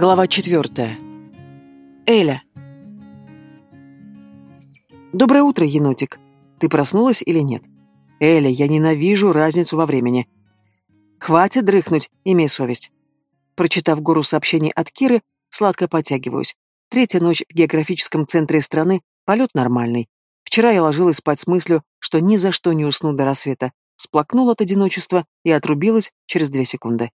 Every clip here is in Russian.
Глава четвертая. Эля. Доброе утро, енотик. Ты проснулась или нет? Эля, я ненавижу разницу во времени. Хватит дрыхнуть, имей совесть. Прочитав гору сообщений от Киры, сладко потягиваюсь. Третья ночь в географическом центре страны, полет нормальный. Вчера я ложилась спать с мыслью, что ни за что не усну до рассвета. Сплакнула от одиночества и отрубилась через две секунды.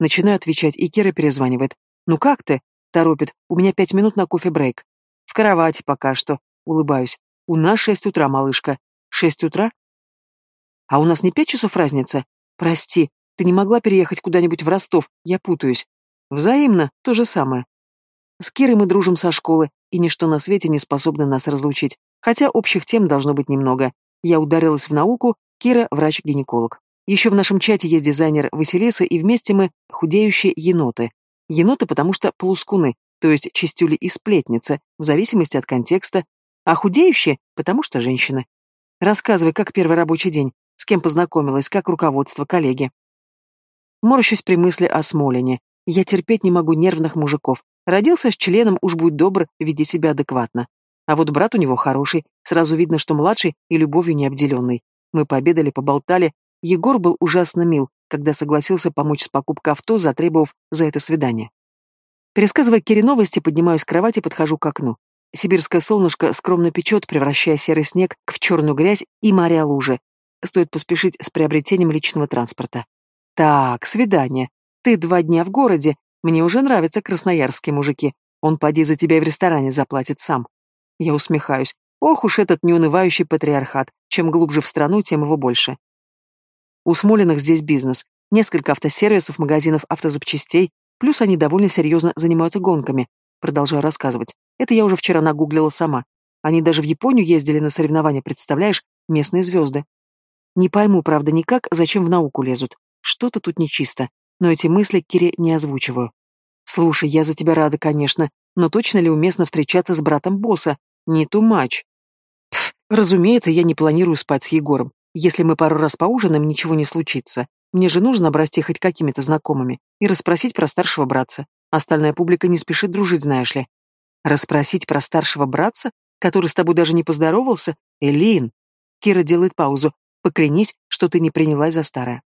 Начинаю отвечать, и Кира перезванивает. «Ну как ты?» — торопит. «У меня пять минут на кофе-брейк». «В кровати пока что», — улыбаюсь. «У нас шесть утра, малышка». «Шесть утра?» «А у нас не пять часов разница?» «Прости, ты не могла переехать куда-нибудь в Ростов, я путаюсь». «Взаимно, то же самое». С Кирой мы дружим со школы, и ничто на свете не способно нас разлучить. Хотя общих тем должно быть немного. Я ударилась в науку, Кира – врач-гинеколог. Еще в нашем чате есть дизайнер Василиса, и вместе мы худеющие еноты. Еноты, потому что полускуны, то есть чистюли и сплетницы, в зависимости от контекста, а худеющие, потому что женщины. Рассказывай, как первый рабочий день, с кем познакомилась, как руководство, коллеги. Морщусь при мысли о Смолине. Я терпеть не могу нервных мужиков. Родился с членом, уж будь добр, веди себя адекватно. А вот брат у него хороший, сразу видно, что младший и любовью не обделенный. Мы пообедали, поболтали. Егор был ужасно мил, когда согласился помочь с покупкой авто, затребовав за это свидание. Пересказывая Кире новости, поднимаюсь с кровати и подхожу к окну. Сибирское солнышко скромно печет, превращая серый снег в черную грязь и моря лужи. Стоит поспешить с приобретением личного транспорта. Так, свидание. Ты два дня в городе. Мне уже нравятся красноярские мужики. Он поди за тебя в ресторане заплатит сам. Я усмехаюсь. Ох уж этот неунывающий патриархат. Чем глубже в страну, тем его больше. У Смолиных здесь бизнес. Несколько автосервисов, магазинов автозапчастей, плюс они довольно серьезно занимаются гонками. Продолжаю рассказывать. Это я уже вчера нагуглила сама. Они даже в Японию ездили на соревнования, представляешь? Местные звезды. Не пойму, правда, никак, зачем в науку лезут. Что-то тут нечисто. Но эти мысли Кире не озвучиваю. Слушай, я за тебя рада, конечно, но точно ли уместно встречаться с братом босса? Не ту матч. Разумеется, я не планирую спать с Егором. Если мы пару раз поужинаем, ничего не случится. Мне же нужно обрасти хоть какими-то знакомыми и расспросить про старшего братца. Остальная публика не спешит дружить, знаешь ли. Расспросить про старшего братца, который с тобой даже не поздоровался? Элин. Кира делает паузу. Поклянись, что ты не принялась за старое.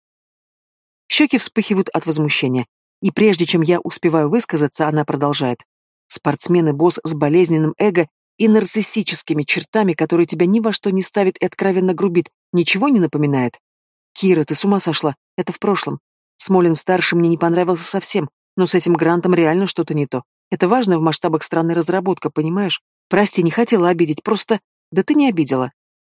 Щеки вспыхивают от возмущения. И прежде чем я успеваю высказаться, она продолжает. Спортсмен и босс с болезненным эго и нарциссическими чертами, которые тебя ни во что не ставит и откровенно грубит, ничего не напоминает? Кира, ты с ума сошла? Это в прошлом. Смолин-старший мне не понравился совсем, но с этим грантом реально что-то не то. Это важная в масштабах страны разработка, понимаешь? Прости, не хотела обидеть, просто... Да ты не обидела.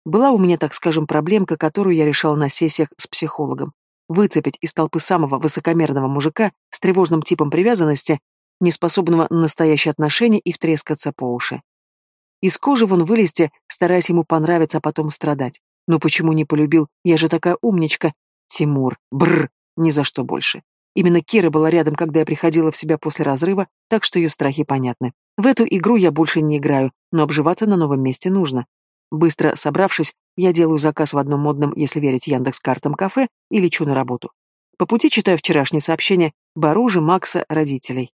Была у меня, так скажем, проблемка, которую я решала на сессиях с психологом. Выцепить из толпы самого высокомерного мужика с тревожным типом привязанности, неспособного на настоящие отношения и втрескаться по уши. Из кожи вон вылезти, стараясь ему понравиться, а потом страдать. Но почему не полюбил? Я же такая умничка. Тимур. Бррр. Ни за что больше. Именно Кира была рядом, когда я приходила в себя после разрыва, так что ее страхи понятны. В эту игру я больше не играю, но обживаться на новом месте нужно. Быстро собравшись, я делаю заказ в одном модном, если верить Яндекс-картам, кафе и лечу на работу. По пути читаю вчерашние сообщения Баружи, Макса, родителей.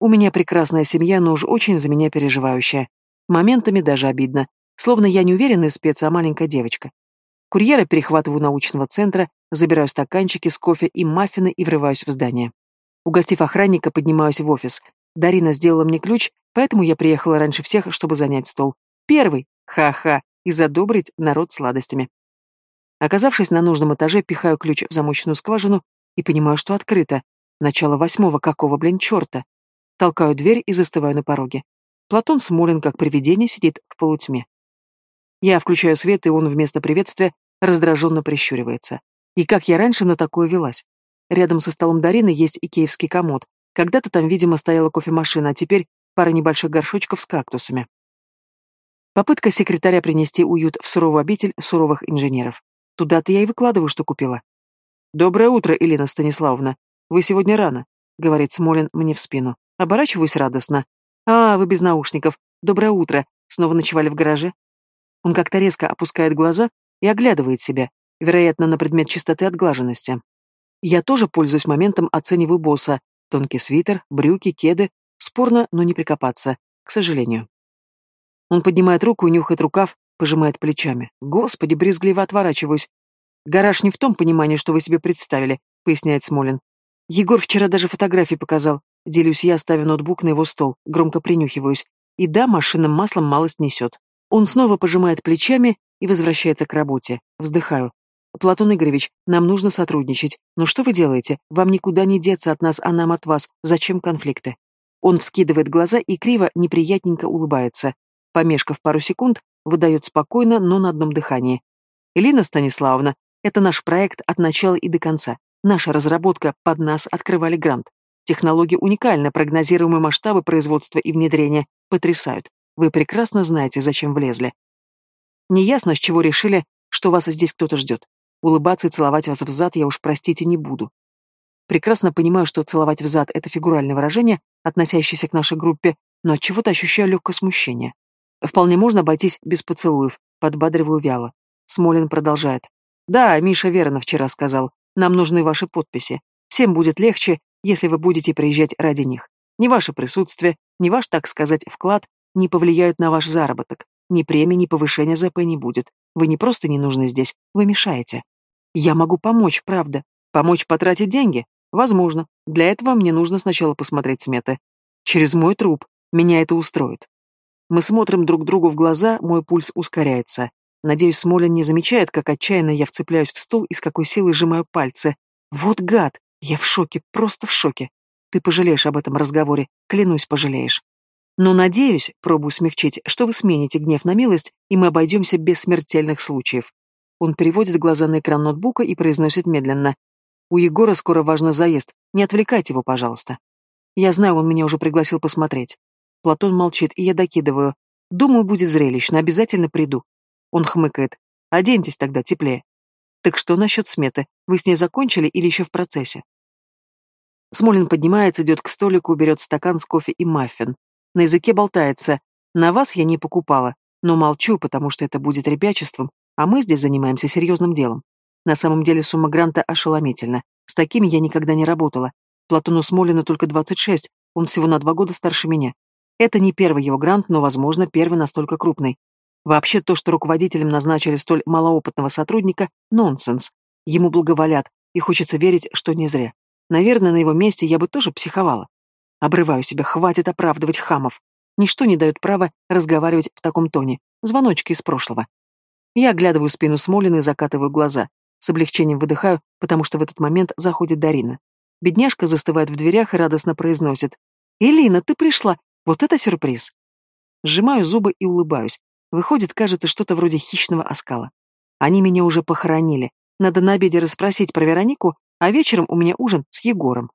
У меня прекрасная семья, но уж очень за меня переживающая. Моментами даже обидно. Словно я не уверенная спец, а маленькая девочка. Курьера перехватываю научного центра, забираю стаканчики с кофе и маффины и врываюсь в здание. Угостив охранника, поднимаюсь в офис. Дарина сделала мне ключ, поэтому я приехала раньше всех, чтобы занять стол. Первый. Ха-ха. И задобрить народ сладостями. Оказавшись на нужном этаже, пихаю ключ в замоченную скважину и понимаю, что открыто. Начало восьмого, какого, блин, черта? Толкаю дверь и застываю на пороге. Платон Смолин, как привидение, сидит в полутьме. Я включаю свет, и он вместо приветствия раздраженно прищуривается. И как я раньше на такое велась? Рядом со столом Дарины есть икеевский комод. Когда-то там, видимо, стояла кофемашина, а теперь пара небольших горшочков с кактусами. Попытка секретаря принести уют в суровую обитель суровых инженеров. Туда-то я и выкладываю, что купила. «Доброе утро, Елена Станиславовна. Вы сегодня рано», — говорит Смолин мне в спину. Оборачиваюсь радостно. «А, вы без наушников. Доброе утро. Снова ночевали в гараже?» Он как-то резко опускает глаза и оглядывает себя, вероятно, на предмет чистоты отглаженности. Я тоже пользуюсь моментом, оцениваю босса. Тонкий свитер, брюки, кеды, Спорно, но не прикопаться, к сожалению. Он поднимает руку и нюхает рукав, пожимает плечами. Господи, брезгливо отворачиваюсь. Гараж не в том понимании, что вы себе представили, поясняет Смолин. Егор вчера даже фотографии показал. Делюсь я, ставя ноутбук на его стол, громко принюхиваюсь. И да, машинным маслом малость несет. Он снова пожимает плечами и возвращается к работе. Вздыхаю. Платон Игоревич, нам нужно сотрудничать. Но что вы делаете? Вам никуда не деться от нас, а нам от вас. Зачем конфликты? Он вскидывает глаза и криво, неприятненько улыбается. Помешкав пару секунд, выдает спокойно, но на одном дыхании. Элина Станиславовна, это наш проект от начала и до конца. Наша разработка, под нас открывали грант. Технология уникальна, прогнозируемые масштабы производства и внедрения потрясают. Вы прекрасно знаете, зачем влезли. Неясно, с чего решили, что вас здесь кто-то ждет. Улыбаться и целовать вас в зад я уж, простите, не буду. Прекрасно понимаю, что целовать в зад — это фигуральное выражение, относящееся к нашей группе, но от чего то ощущаю легкое смущение. Вполне можно обойтись без поцелуев, подбадриваю вяло. Смолин продолжает. Да, Миша верно вчера сказал. Нам нужны ваши подписи. Всем будет легче, если вы будете приезжать ради них. Ни ваше присутствие, ни ваш, так сказать, вклад не повлияют на ваш заработок. Ни премии, ни повышения ЗП не будет. Вы не просто не нужны здесь, вы мешаете. Я могу помочь, правда. Помочь потратить деньги? Возможно. Для этого мне нужно сначала посмотреть сметы. Через мой труп. Меня это устроит. Мы смотрим друг другу в глаза, мой пульс ускоряется. Надеюсь, Смолин не замечает, как отчаянно я вцепляюсь в стол и с какой силой сжимаю пальцы. Вот гад! Я в шоке, просто в шоке. Ты пожалеешь об этом разговоре, клянусь, пожалеешь. Но надеюсь, пробую смягчить, что вы смените гнев на милость, и мы обойдемся без смертельных случаев. Он переводит глаза на экран ноутбука и произносит медленно. У Егора скоро важный заезд, не отвлекайте его, пожалуйста. Я знаю, он меня уже пригласил посмотреть. Платон молчит, и я докидываю. Думаю, будет зрелищно, обязательно приду. Он хмыкает. Оденьтесь тогда теплее. Так что насчет сметы? Вы с ней закончили или еще в процессе? Смолин поднимается, идет к столику, берет стакан с кофе и маффин. На языке болтается. На вас я не покупала, но молчу, потому что это будет ребячеством, а мы здесь занимаемся серьезным делом. На самом деле сумма гранта ошеломительна. С такими я никогда не работала. Платону Смолину только 26, он всего на два года старше меня. Это не первый его грант, но, возможно, первый настолько крупный. Вообще то, что руководителем назначили столь малоопытного сотрудника, нонсенс. Ему благоволят, и хочется верить, что не зря. Наверное, на его месте я бы тоже психовала. Обрываю себя, хватит оправдывать хамов. Ничто не дает права разговаривать в таком тоне. Звоночки из прошлого. Я оглядываю спину Смолина и закатываю глаза. С облегчением выдыхаю, потому что в этот момент заходит Дарина. Бедняжка застывает в дверях и радостно произносит. «Элина, ты пришла! Вот это сюрприз!» Сжимаю зубы и улыбаюсь. Выходит, кажется, что-то вроде хищного оскала. Они меня уже похоронили. Надо на обеде расспросить про Веронику, а вечером у меня ужин с Егором.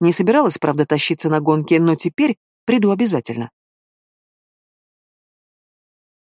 Не собиралась, правда, тащиться на гонки, но теперь приду обязательно.